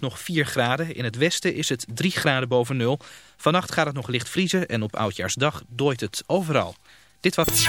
nog 4 graden. In het westen is het 3 graden boven nul. Vannacht gaat het nog licht vriezen en op Oudjaarsdag dooit het overal. Dit was...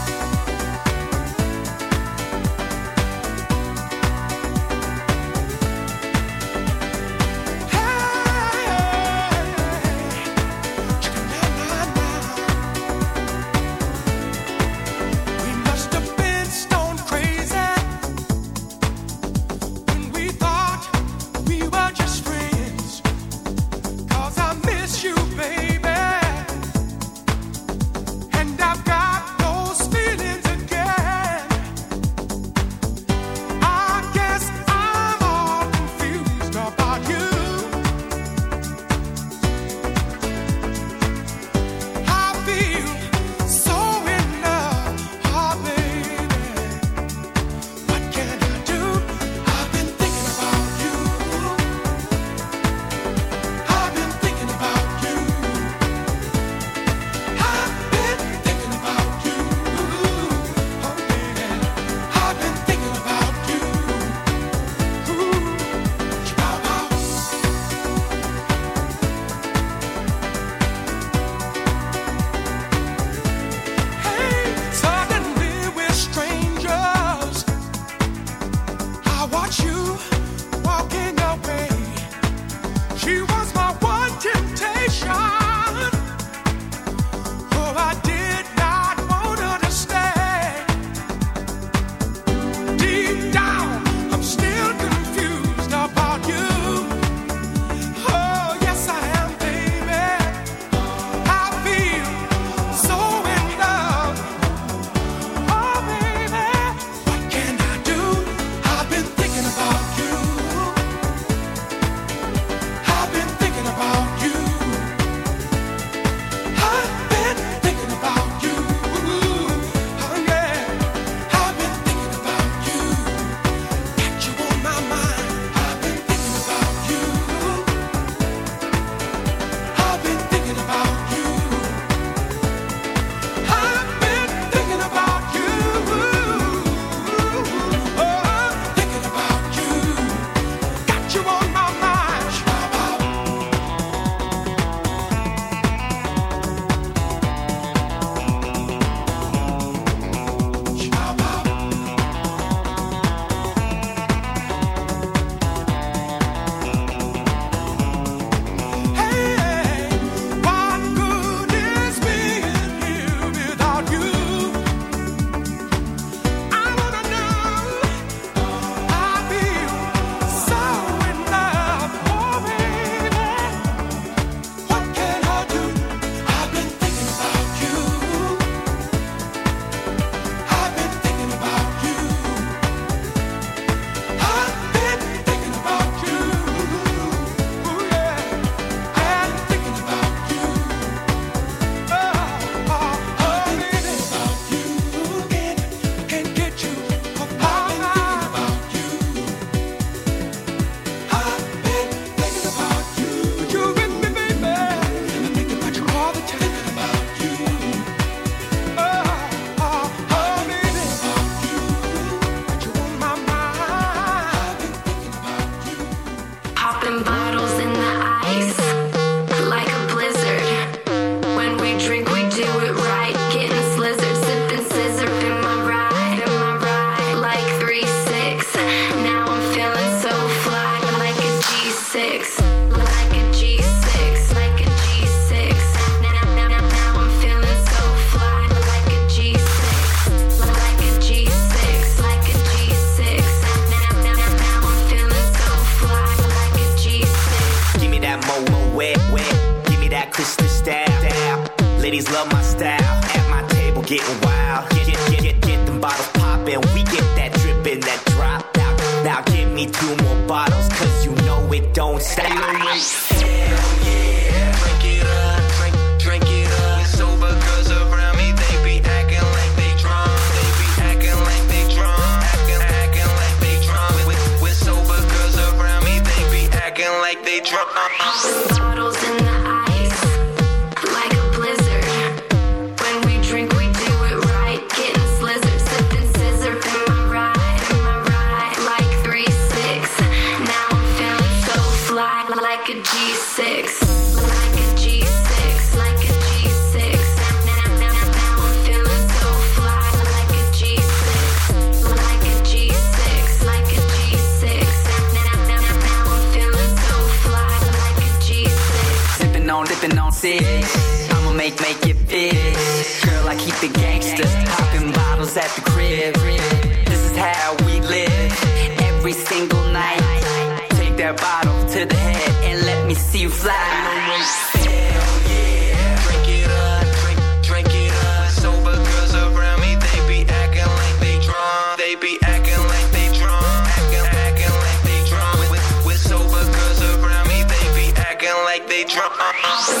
Bye.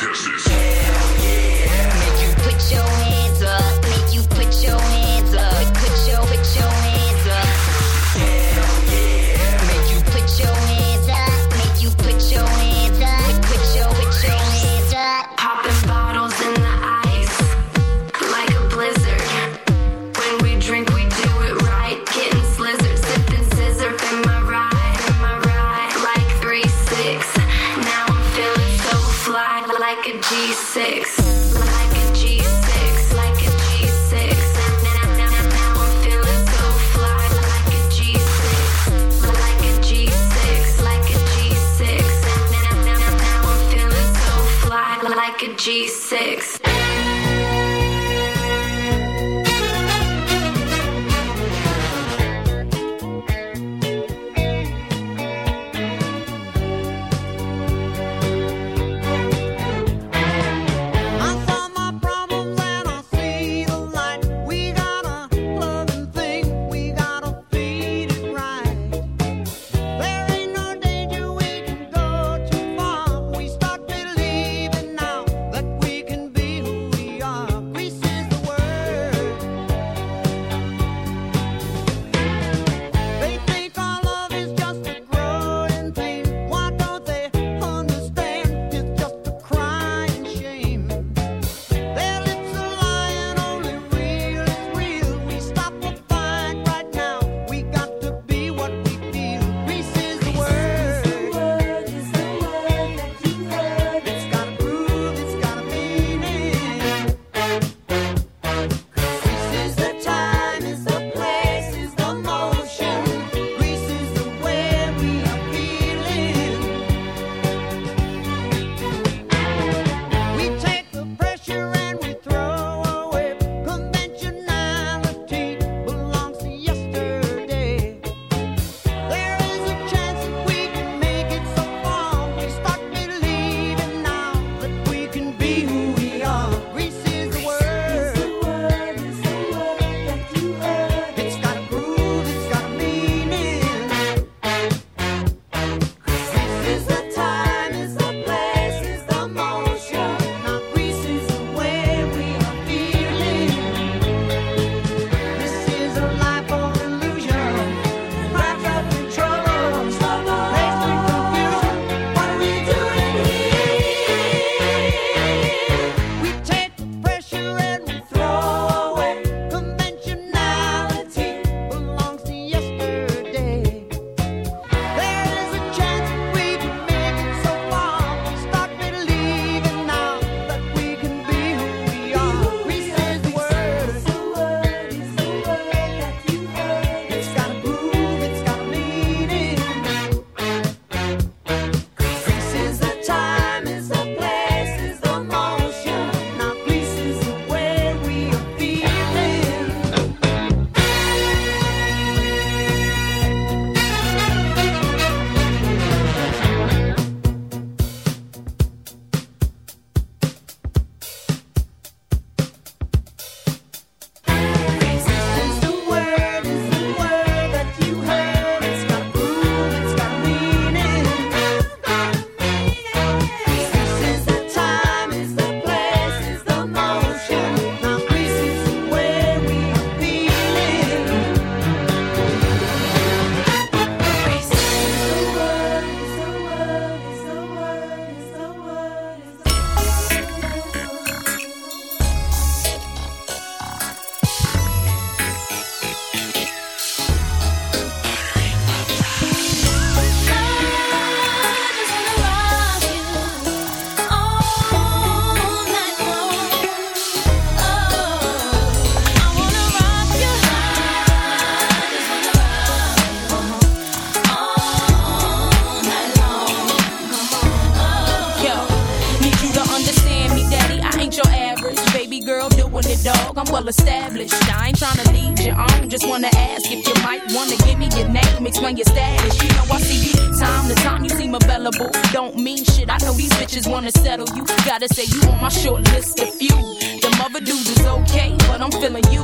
Feeling you.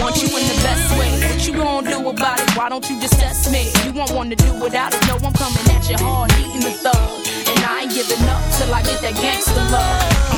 Want you in the best way. What you gonna do about it? Why don't you just test me? You won't wanna do without it. No, I'm coming at you hard, eating the thug. And I ain't giving up till I get that gangster love.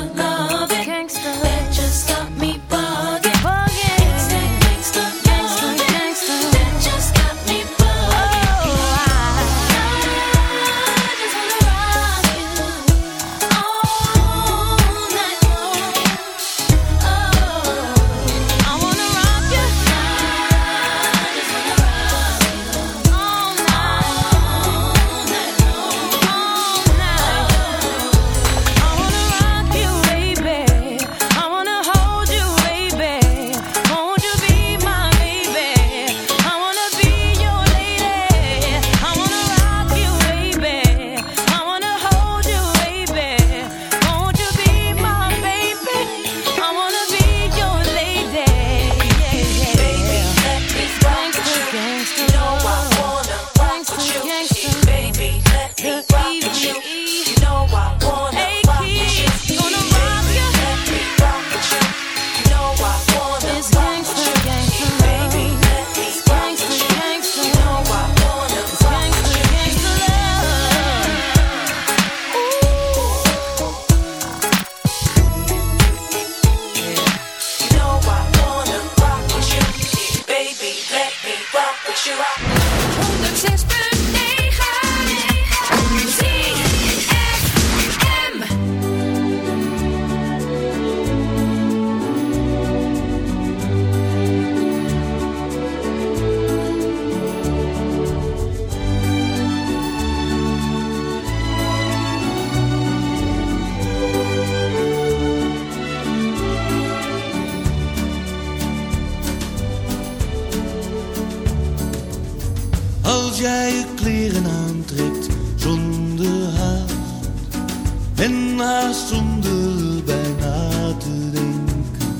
en zonder bijna te denken,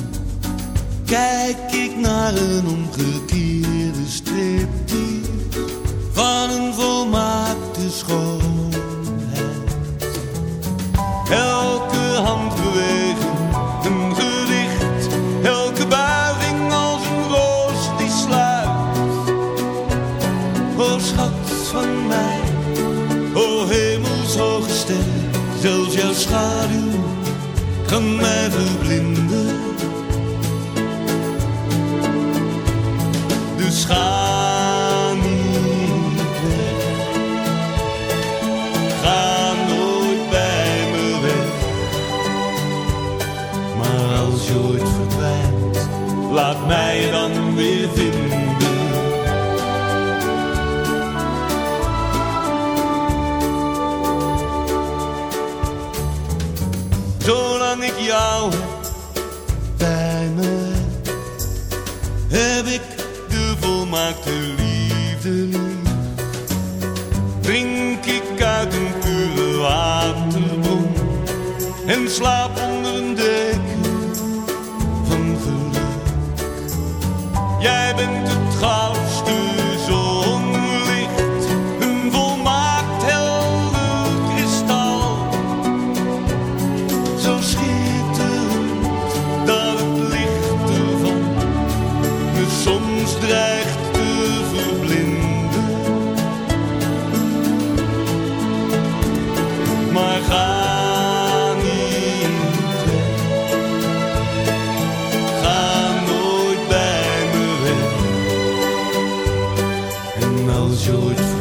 kijk ik naar een omgekeerde striptease kan mij verblinden. maakt de liefde Drink ik uit een pure waterboom en slaap tells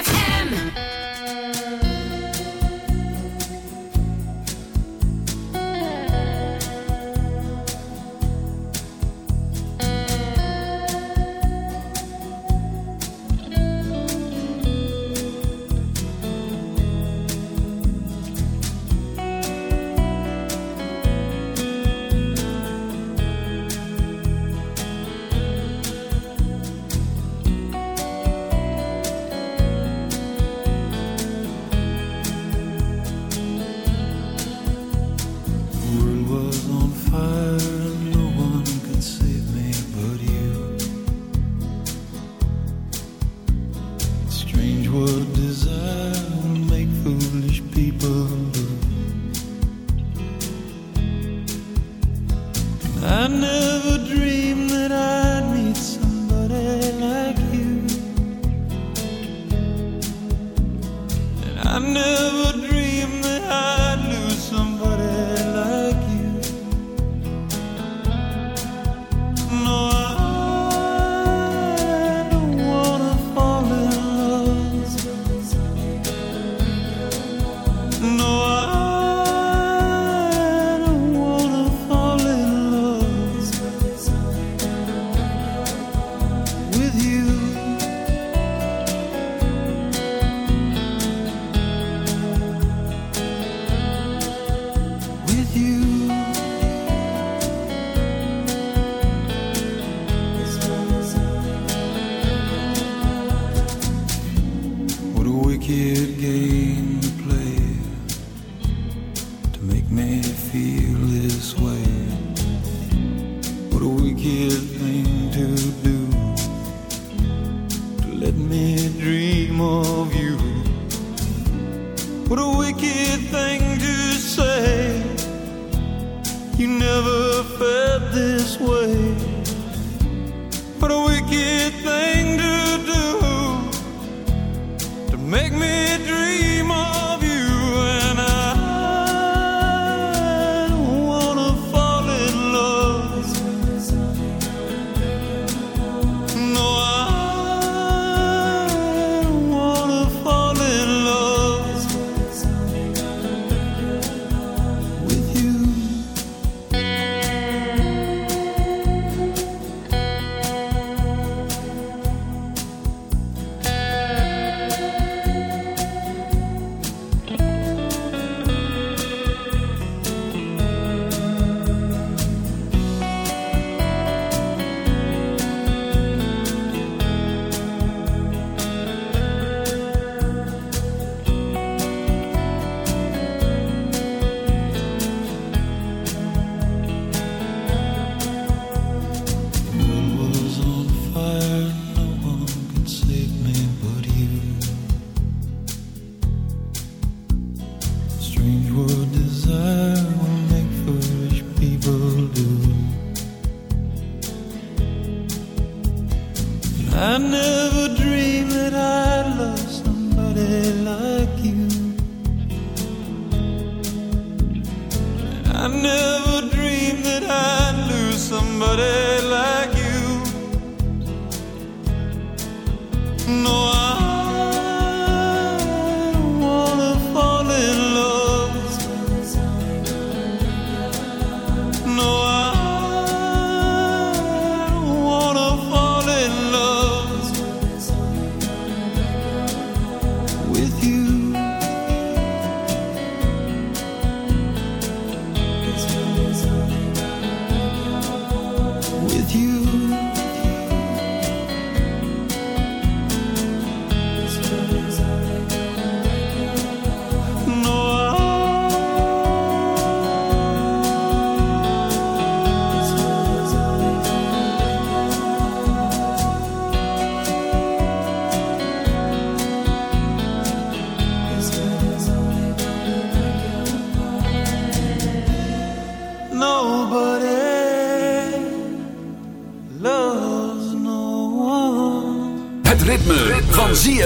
wicked game. good.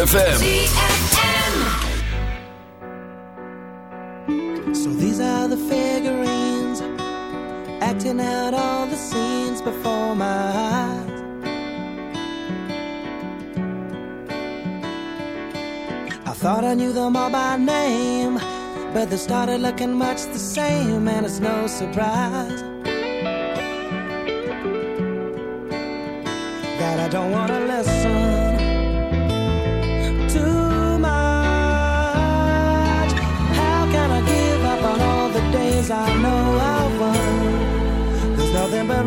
ZFM. So these are the figurines acting out all the scenes before my eyes. I thought I knew them all by name, but they started looking much the same, and it's no surprise that I don't want to listen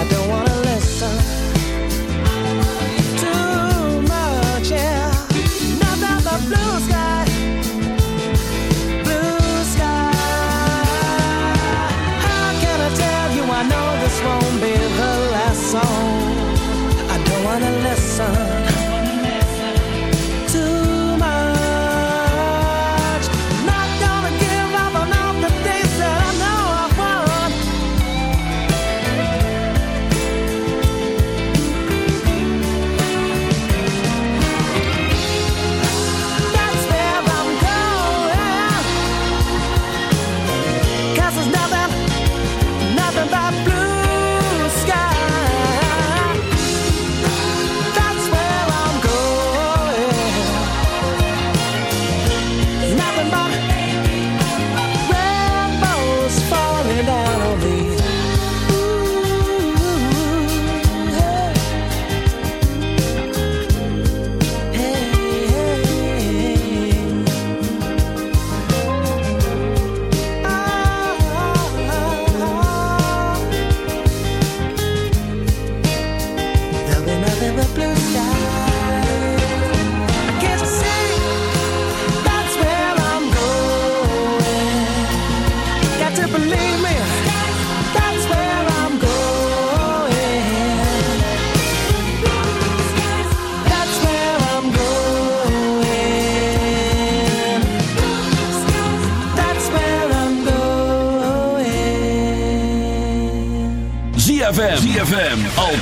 I don't wanna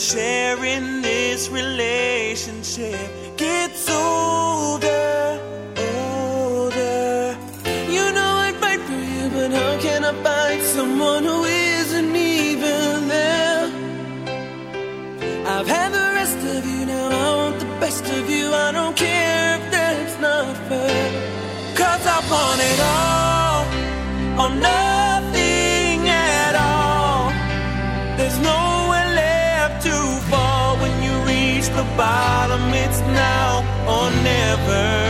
sharing this relationship gets older. bottom, it's now or never.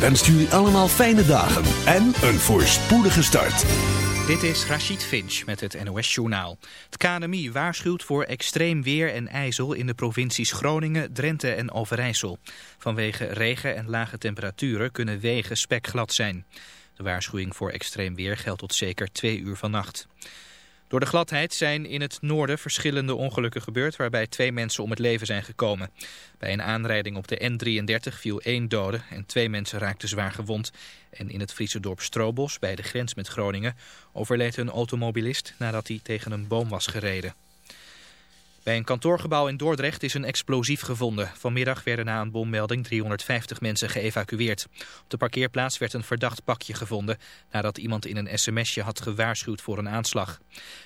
Wenst jullie allemaal fijne dagen en een voorspoedige start. Dit is Rachid Finch met het NOS-journaal. Het KNMI waarschuwt voor extreem weer en ijzel in de provincies Groningen, Drenthe en Overijssel. Vanwege regen en lage temperaturen kunnen wegen spekglad zijn. De waarschuwing voor extreem weer geldt tot zeker twee uur vannacht. Door de gladheid zijn in het noorden verschillende ongelukken gebeurd waarbij twee mensen om het leven zijn gekomen. Bij een aanrijding op de N33 viel één dode en twee mensen raakten zwaar gewond. En in het Friese dorp Strobos bij de grens met Groningen overleed een automobilist nadat hij tegen een boom was gereden. Bij een kantoorgebouw in Dordrecht is een explosief gevonden. Vanmiddag werden na een bommelding 350 mensen geëvacueerd. Op de parkeerplaats werd een verdacht pakje gevonden... nadat iemand in een sms'je had gewaarschuwd voor een aanslag.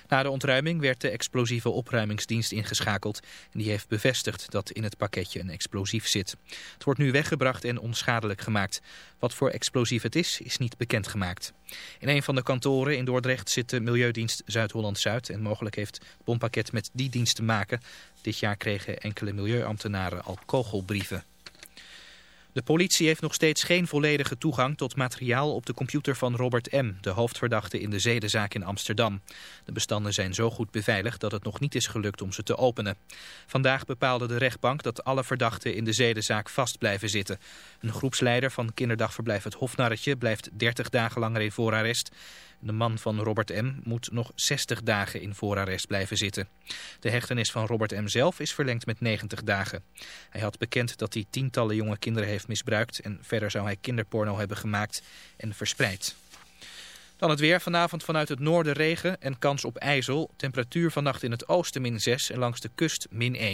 Na de ontruiming werd de explosieve opruimingsdienst ingeschakeld... en die heeft bevestigd dat in het pakketje een explosief zit. Het wordt nu weggebracht en onschadelijk gemaakt. Wat voor explosief het is, is niet bekendgemaakt. In een van de kantoren in Dordrecht zit de Milieudienst Zuid-Holland-Zuid... en mogelijk heeft het bompakket met die dienst te Dit jaar kregen enkele milieuambtenaren al kogelbrieven. De politie heeft nog steeds geen volledige toegang tot materiaal op de computer van Robert M., de hoofdverdachte in de zedenzaak in Amsterdam. De bestanden zijn zo goed beveiligd dat het nog niet is gelukt om ze te openen. Vandaag bepaalde de rechtbank dat alle verdachten in de zedenzaak vast blijven zitten. Een groepsleider van kinderdagverblijf Het Hofnarretje blijft 30 dagen langer in voorarrest. De man van Robert M. moet nog 60 dagen in voorarrest blijven zitten. De hechtenis van Robert M. zelf is verlengd met 90 dagen. Hij had bekend dat hij tientallen jonge kinderen heeft misbruikt... en verder zou hij kinderporno hebben gemaakt en verspreid. Dan het weer. Vanavond vanuit het noorden regen en kans op ijzel. Temperatuur vannacht in het oosten min 6 en langs de kust min 1.